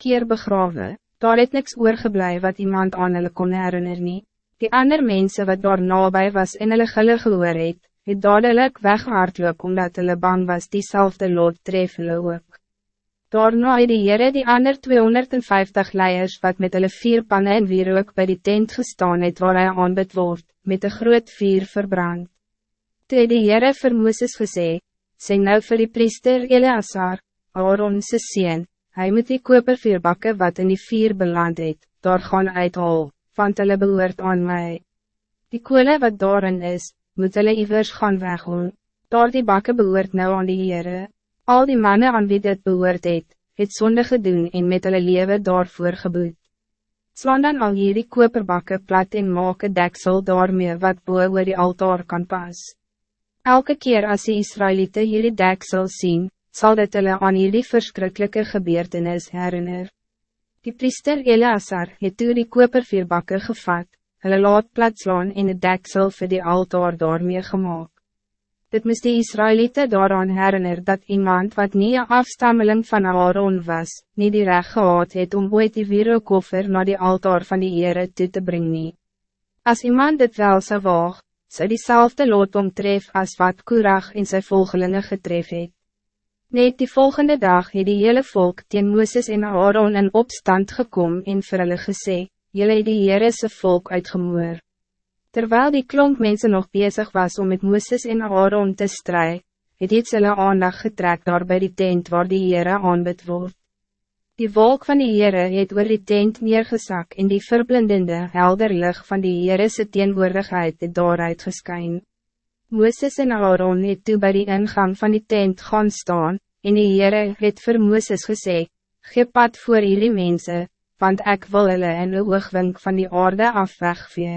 keer begraven, daar het niks oorgeblij wat iemand aan hulle kon herinner nie. Die ander mensen wat daar nabij was en hulle gille gehoor het, het dadelijk weghardloop omdat hulle bang was diezelfde lot tref hulle ook. Daarna het die Heere die ander 250 leiers wat met hulle vier pannen en weer ook by die tent gestaan het waar hy aanbid word, met een groot vier verbrand. Toe het die Heere vir Mooses gesê, sê nou vir die priester Eleazar, Aaron se sien, hy moet die kopervuurbakke wat in die vier beland het, daar gaan uithaal, want hulle behoort aan mij. Die koele wat daarin is, moet hulle iwers gaan weghol. Daar die bakke behoort nou aan die Heere. Al die mannen aan wie dit behoort het, het sonde gedoen en met hulle lewe daarvoor geboet. Slaan dan al hierdie koperbakke plat en maak een deksel daarmee wat boe oor die altaar kan pas. Elke keer als die Israëlieten hierdie deksel zien, zal dit hulle aan hierdie verschrikkelijke gebeurtenis herinner. Die priester Eleazar het toe die kopervierbakke gevat, hulle laat platslaan en het deksel vir die altaar daarmee gemaakt. Dit moest die Israëlieten daaraan herinner dat iemand wat niet een afstammeling van Aaron was, niet die recht gehad het om ooit die wierokoffer naar die altaar van die Heere toe te brengen. Als iemand dit wel zou waag, zou diezelfde lot omtref als wat Kurag in zijn volgelingen getref het. Net die volgende dag het die hele volk teen Mooses en Aaron in opstand gekom en vir hulle gesê, Jylle het die Heerese volk uitgemoer. Terwijl die klomp mensen nog bezig was om met Mooses en Aaron te strijden, het iets hulle aandag getrek daar by die tent waar die Heere aanbid word. Die wolk van die Heere het oor die tent neergesak en die verblindende helder licht van die Heerese teenwoordigheid het daaruit geskyn. Mooses en Aaron het toe by die ingang van die tent gaan staan, en die Heere het vir Mooses gesê, Ge pad voor hierdie mense, want ik wil hulle in de oogwink van die aarde af wegvee.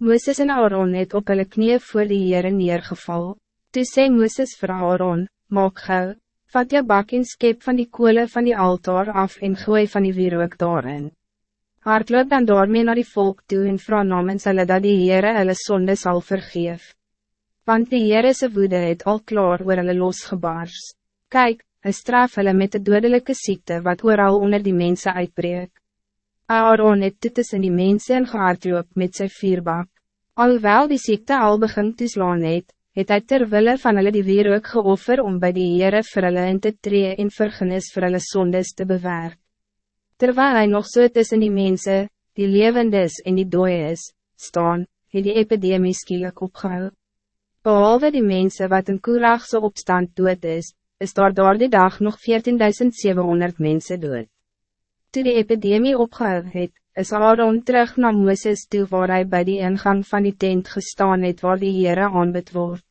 Mooses en Aaron het op hulle knie voor die Heere neergeval. Toe sê Mooses vir Aaron, maak gauw, vat jou bak en skep van die kolen van die altaar af en gooi van die wierook daarin. Hardloop dan daarmee naar die volk toe en vraag namens hulle dat die Heere hulle sonde sal vergeef. Want die Heerese woede het al klaar oor hulle losgebaars. Kijk, hy straf hulle met de dodelijke ziekte wat ooral onder die mensen uitbreek. Aaron het toe tussen die mense en gehardloop met sy vierbak. Alhoewel die ziekte al begin te slaan het, het hy terwille van hulle die weer ook geoffer om bij die Heere vir hulle in te tree en vergenis vir hulle sondes te bewerk. Terwijl hij nog so tussen die mensen, die levendes en die dooies, staan, het die epidemie skielik opgehou. Behalve die mensen wat in Koeragse opstand dood is, is daar door die dag nog 14.700 mensen dood. Toen die epidemie opgehou het, is Aaron terug naar Mooses toe waar hij bij die ingang van die tent gestaan het waar die Heere aanbid word.